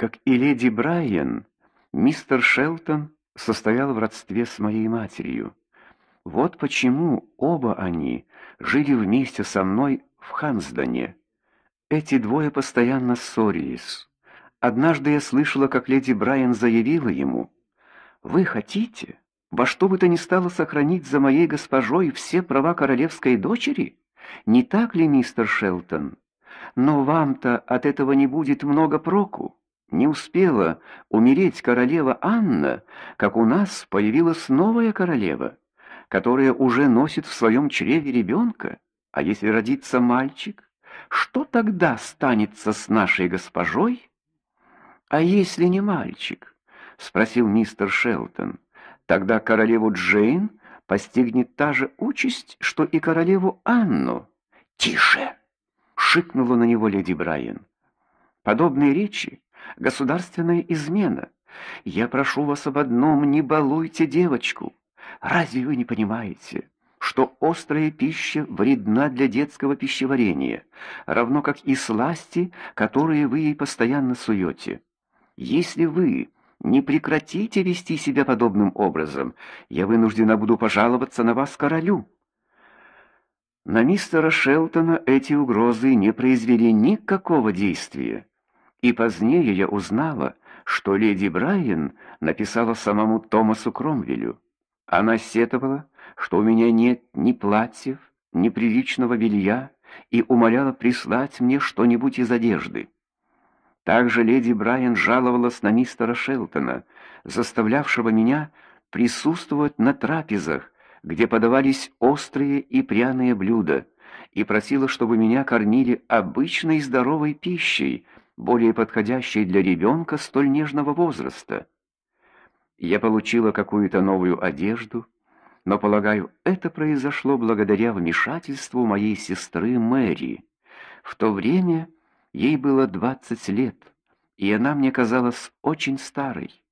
как и леди Брайан, мистер Шелтон состоял в родстве с моей матерью. Вот почему оба они жили вместе со мной в Хансдоне. Эти двое постоянно ссорились. Однажды я слышала, как леди Брайан заявила ему: "Вы хотите во что бы то ни стало сохранить за моей госпожой все права королевской дочери? Не так ли, мистер Шелтон? Но вам-то от этого не будет много проку. Не успела умереть королева Анна, как у нас появилась новая королева, которая уже носит в своем чреве ребенка. А если родится мальчик, что тогда станется с нашей госпожой? А если не мальчик? спросил мистер Шелтон. Тогда королеву Джейн постигнет та же участь, что и королеву Анну. Тише, шикнула на него леди Брайан. Подобные речи государственная измена. Я прошу вас об одном: не балуйте девочку. Разве вы не понимаете? что острая пища вредна для детского пищеварения, равно как и сласти, которые вы ей постоянно суете. Если вы не прекратите вести себя подобным образом, я вынуждена буду пожаловаться на вас королю. На мистера Шелтона эти угрозы не произвели никакого действия. И позднее я узнала, что леди Брайан написала самому Томасу Кромвелю. Она сетовала, что у меня нет ни платьев, ни приличного белья, и умоляла прислать мне что-нибудь из одежды. Также леди Брайан жаловалась на мистера Шелтона, заставлявшего меня присутствовать на трапезах, где подавались острые и пряные блюда, и просила, чтобы меня кормили обычной здоровой пищей, более подходящей для ребенка столь нежного возраста. Я получила какую-то новую одежду, но, полагаю, это произошло благодаря вмешательству моей сестры Мэри. В то время ей было двадцать лет, и она мне казалась очень старой.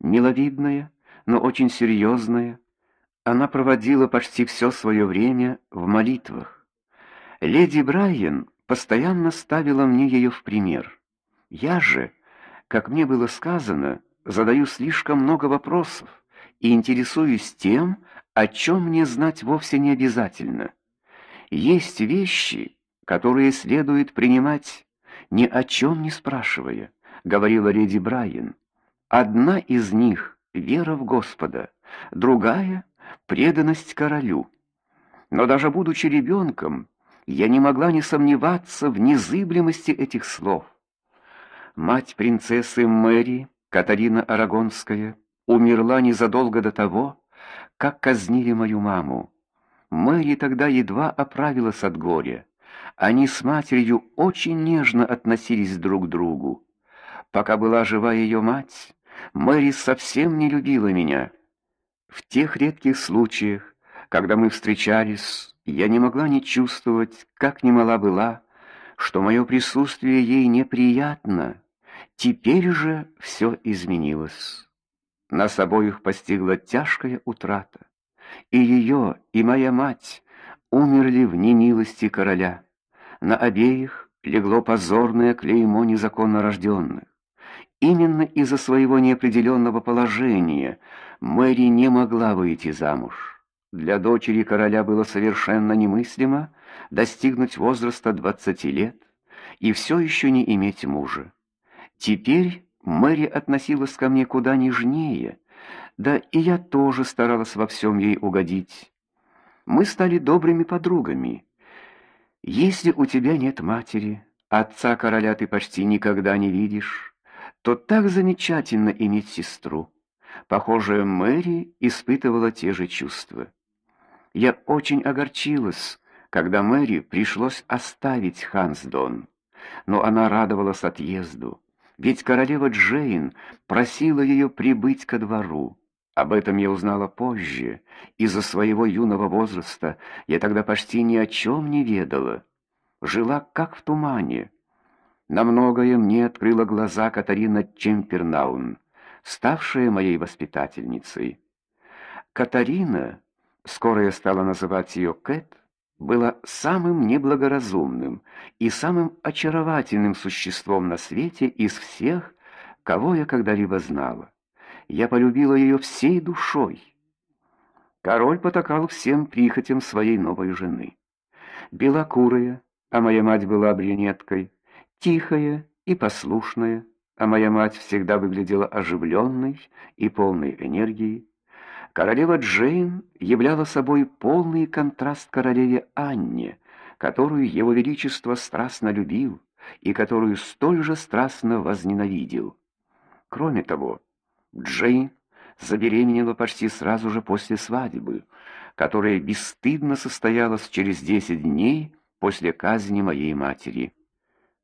Миловидная, но очень серьезная, она проводила почти все свое время в молитвах. Леди Брайан постоянно ставила мне ее в пример. Я же, как мне было сказано, задаю слишком много вопросов и интересуюсь тем, о чем мне знать вовсе не обязательно. Есть вещи, которые следует принимать ни о чем не спрашивая, говорила леди Брайан. Одна из них вера в Господа, другая преданность королю. Но даже будучи ребенком, я не могла не сомневаться в незыблемости этих слов. Мать принцессы Мэри, Катарина Арагонская, умерла незадолго до того, как казнили мою маму. Мэри тогда едва оправилась от горя. Они с матерью очень нежно относились друг к другу. Пока была жива ее мать, Мэри совсем не любила меня. В тех редких случаях, когда мы встречались, я не могла не чувствовать, как немала была, что мое присутствие ей неприятно. Теперь же все изменилось. Нас обоих постигла тяжкая утрата. И ее, и моя мать умерли в немилости короля. На обеих легло позорное клеймо незаконно рожденных. Именно из-за своего неопределенного положения Мэри не могла выйти замуж. Для дочери короля было совершенно немыслимо достигнуть возраста двадцати лет и все еще не иметь мужа. Теперь Мэри относилась ко мне куда нежнее, да и я тоже старалась во всем ей угодить. Мы стали добрыми подругами. Если у тебя нет матери, отца короля ты почти никогда не видишь, то так замечательно иметь сестру. Похоже, Мэри испытывала те же чувства. Я очень огорчилась, когда Мэри пришлось оставить Хансдон, но она радовалась отъезду. Ведь королева Джейн просила ее прибыть ко двору. Об этом я узнала позже. Из-за своего юного возраста я тогда почти ни о чем не ведала. Жила как в тумане. На многое мне открыла глаза Катарина Чемпернаун, ставшая моей воспитательницей. Катарина, скоро я стала называть ее Кэт, было самым неблагоразумным и самым очаровательным существом на свете из всех, кого я когда-либо знала. Я полюбила ее всей душой. Король потакал всем прихотям своей новой жены. Белокурая, а моя мать была брюнеткой, тихая и послушная, а моя мать всегда выглядела оживленной и полной энергии. Королева Джейн являла собой полный контраст королеве Анне, которую его величество страстно любил и которую столь же страстно возненавидел. Кроме того, Джейн забеременела почти сразу же после свадьбы, которая бесстыдно состоялась через десять дней после казни моей матери.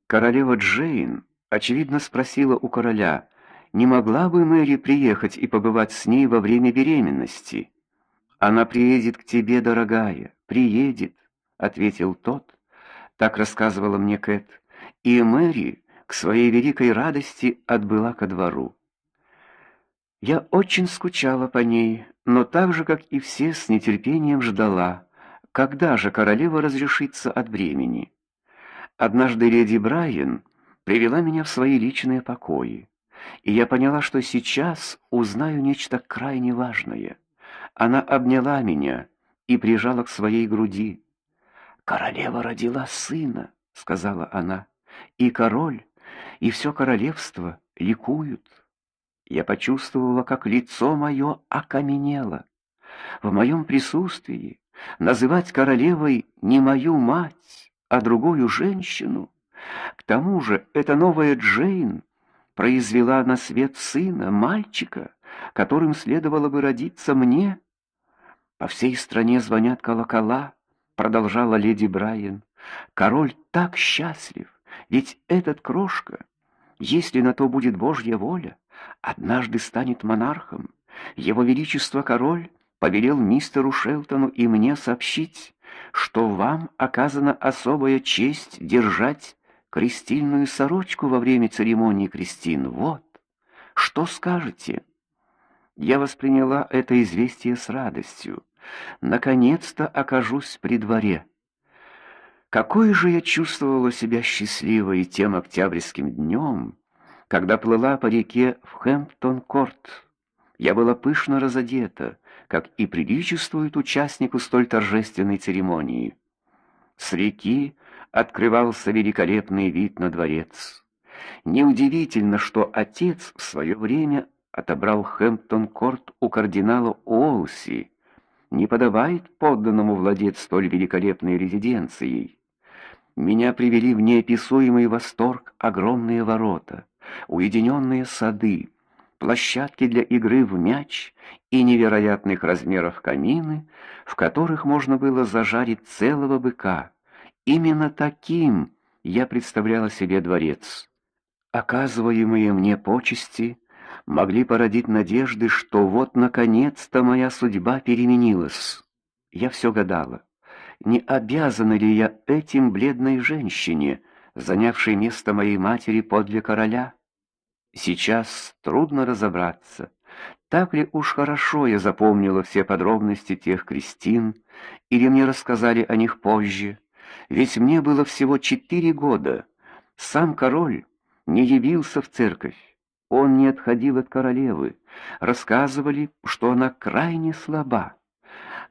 Королева Джейн очевидно спросила у короля, не могла бы Мэри приехать и побывать с ней во время беременности. Она приедет к тебе, дорогая, приедет, ответил тот. Так рассказывала мне Кэт. И Мэри к своей великой радости отбыла ко двору. Я очень скучала по ней, но так же, как и все, с нетерпением ждала, когда же королева разрешится от бремени. Однажды леди Брайан привела меня в свои личные покои, и я поняла, что сейчас узнаю нечто крайне важное. Она обняла меня и прижала к своей груди. «Королева родила сына», — сказала она, — «и король, и все королевство ликуют». Я почувствовала, как лицо мое окаменело. В моем присутствии называть королевой не мою мать, а другую женщину. К тому же эта новая Джейн произвела на свет сына, мальчика, которым следовало бы родиться мне. По всей стране звонят колокола, продолжала леди Брайан. Король так счастлив, ведь этот крошка, если на то будет Божья воля, однажды станет монархом. Его величество король повелел мистеру Шелтону и мне сообщить, что вам оказана особая честь держать крестильную сорочку во время церемонии крестин. Вот. Что скажете? Я восприняла это известие с радостью. Наконец-то окажусь при дворе. Какой же я чувствовала себя счастливой тем октябрьским днем, когда плыла по реке в Хэмптон-корт. Я была пышно разодета, как и приличествует участнику столь торжественной церемонии. С реки открывался великолепный вид на дворец. Неудивительно, что отец в свое время отобрал Хэмптон-корт у кардинала Уолси. Не подобает подданному владеть столь великолепной резиденцией. Меня привели в неописуемый восторг огромные ворота, уединенные сады, площадки для игры в мяч и невероятных размеров камины, в которых можно было зажарить целого быка. Именно таким я представляла себе дворец. Оказываемые мне почести могли породить надежды, что вот наконец-то моя судьба переменилась. Я все гадала не обязана ли я этим бледной женщине, занявшей место моей матери подле короля? Сейчас трудно разобраться, так ли уж хорошо я запомнила все подробности тех крестин, или мне рассказали о них позже, ведь мне было всего четыре года. Сам король не явился в церковь, он не отходил от королевы, рассказывали, что она крайне слаба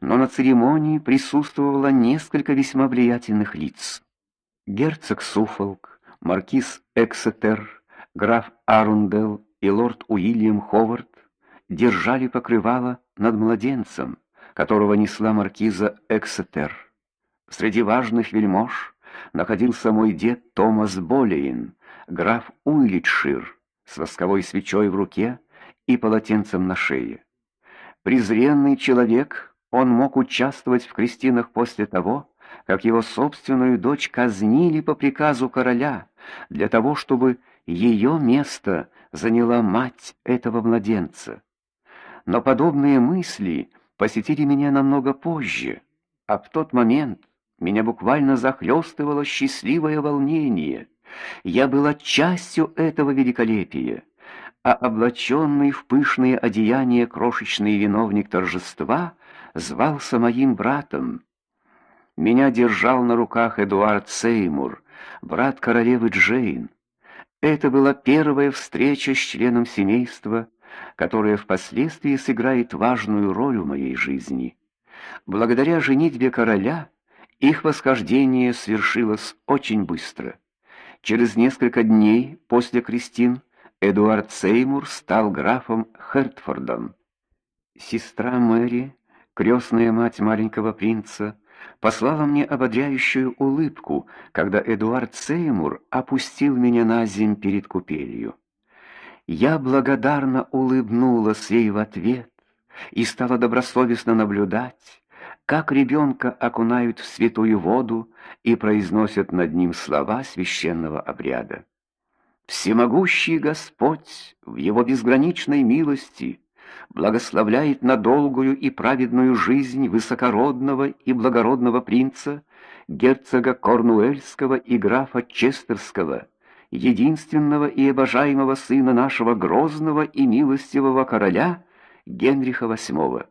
но на церемонии присутствовало несколько весьма влиятельных лиц. Герцог Суффолк, маркиз Эксетер, граф Арундел и лорд Уильям Ховард держали покрывало над младенцем, которого несла маркиза Эксетер. Среди важных вельмож находился мой дед Томас Болейн, граф Уилитшир, с восковой свечой в руке и полотенцем на шее. Презренный человек он мог участвовать в крестинах после того, как его собственную дочь казнили по приказу короля, для того, чтобы ее место заняла мать этого младенца. Но подобные мысли посетили меня намного позже, а в тот момент меня буквально захлестывало счастливое волнение. Я была частью этого великолепия, а облаченный в пышные одеяния крошечный виновник торжества звался моим братом. Меня держал на руках Эдуард Сеймур, брат королевы Джейн. Это была первая встреча с членом семейства, которая впоследствии сыграет важную роль в моей жизни. Благодаря женитьбе короля их восхождение свершилось очень быстро. Через несколько дней после крестин Эдуард Сеймур стал графом Хертфордом. Сестра Мэри, крестная мать маленького принца, послала мне ободряющую улыбку, когда Эдуард Сеймур опустил меня на землю перед купелью. Я благодарно улыбнулась ей в ответ и стала добросовестно наблюдать, как ребенка окунают в святую воду и произносят над ним слова священного обряда. Всемогущий Господь в его безграничной милости благословляет на долгую и праведную жизнь высокородного и благородного принца, герцога Корнуэльского и графа Честерского, единственного и обожаемого сына нашего грозного и милостивого короля Генриха VIII.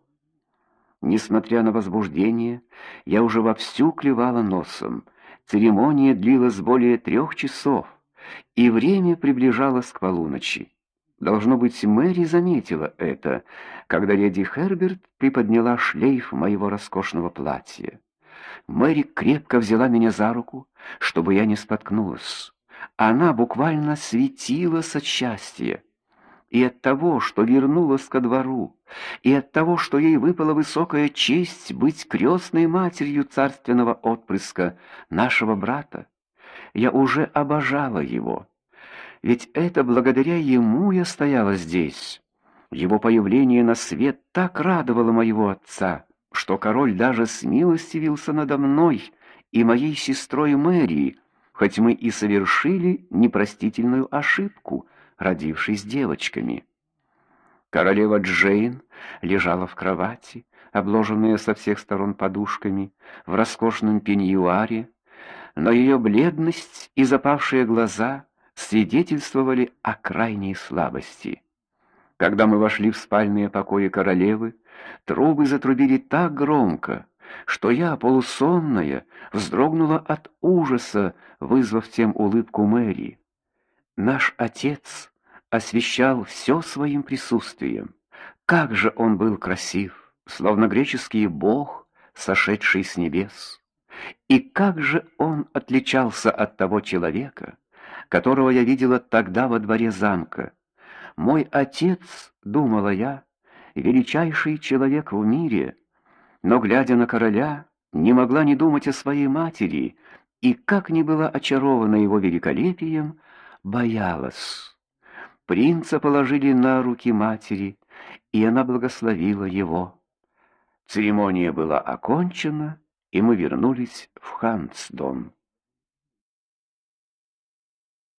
Несмотря на возбуждение, я уже вовсю клевала носом. Церемония длилась более трех часов, и время приближалось к полуночи. Должно быть, Мэри заметила это, когда леди Херберт приподняла шлейф моего роскошного платья. Мэри крепко взяла меня за руку, чтобы я не споткнулась. Она буквально светилась от счастья. И от того, что вернулась ко двору, и от того, что ей выпала высокая честь быть крестной матерью царственного отпрыска нашего брата, я уже обожала его ведь это благодаря ему я стояла здесь. Его появление на свет так радовало моего отца, что король даже смилостивился надо мной и моей сестрой Мэри, хоть мы и совершили непростительную ошибку, родившись девочками. Королева Джейн лежала в кровати, обложенная со всех сторон подушками, в роскошном пеньюаре, но ее бледность и запавшие глаза свидетельствовали о крайней слабости. Когда мы вошли в спальные покои королевы, трубы затрубили так громко, что я, полусонная, вздрогнула от ужаса, вызвав тем улыбку Мэри. Наш отец освещал все своим присутствием. Как же он был красив, словно греческий бог, сошедший с небес. И как же он отличался от того человека, которого я видела тогда во дворе замка. Мой отец, думала я, величайший человек в мире, но глядя на короля, не могла не думать о своей матери, и как ни была очарована его великолепием, боялась. Принца положили на руки матери, и она благословила его. Церемония была окончена, и мы вернулись в Хансдон.